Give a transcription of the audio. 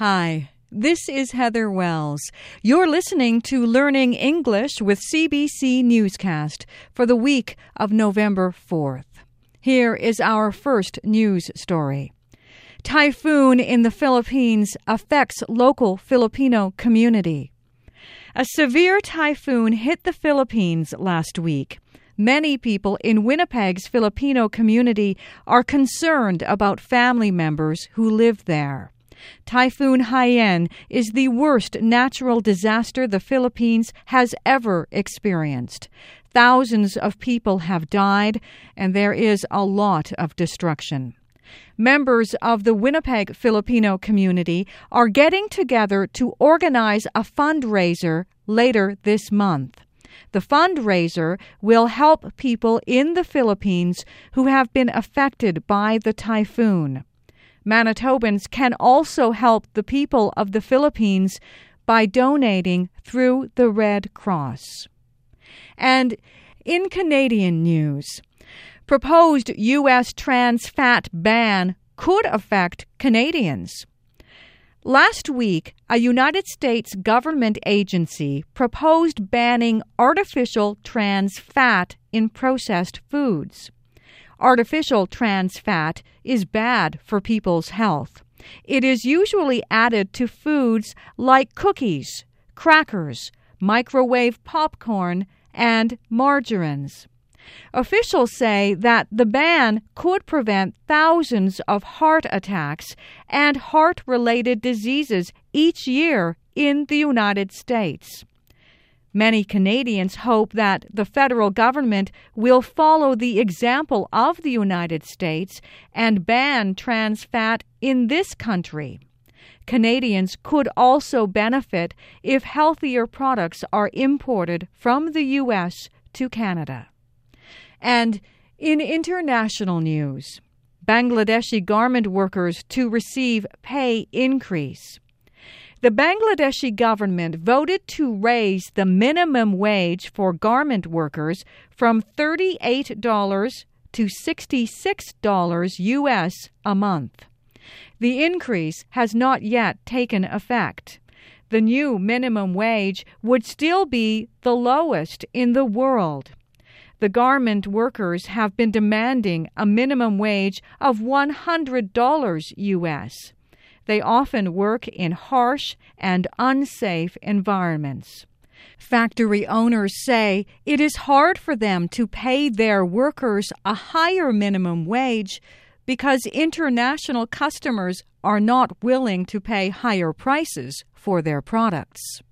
Hi, this is Heather Wells. You're listening to Learning English with CBC Newscast for the week of November 4th. Here is our first news story. Typhoon in the Philippines affects local Filipino community. A severe typhoon hit the Philippines last week. Many people in Winnipeg's Filipino community are concerned about family members who live there. Typhoon Haiyan is the worst natural disaster the Philippines has ever experienced. Thousands of people have died, and there is a lot of destruction. Members of the Winnipeg Filipino community are getting together to organize a fundraiser later this month. The fundraiser will help people in the Philippines who have been affected by the typhoon. Manitobans can also help the people of the Philippines by donating through the Red Cross. And in Canadian news, proposed U.S. trans fat ban could affect Canadians. Last week, a United States government agency proposed banning artificial trans fat in processed foods. Artificial trans fat is bad for people's health. It is usually added to foods like cookies, crackers, microwave popcorn, and margarines. Officials say that the ban could prevent thousands of heart attacks and heart related diseases each year in the United States. Many Canadians hope that the federal government will follow the example of the United States and ban trans fat in this country. Canadians could also benefit if healthier products are imported from the U.S. to Canada. And in international news, Bangladeshi garment workers to receive pay increase. The Bangladeshi government voted to raise the minimum wage for garment workers from $38 to $66 US a month. The increase has not yet taken effect. The new minimum wage would still be the lowest in the world. The garment workers have been demanding a minimum wage of $100 US. They often work in harsh and unsafe environments. Factory owners say it is hard for them to pay their workers a higher minimum wage because international customers are not willing to pay higher prices for their products.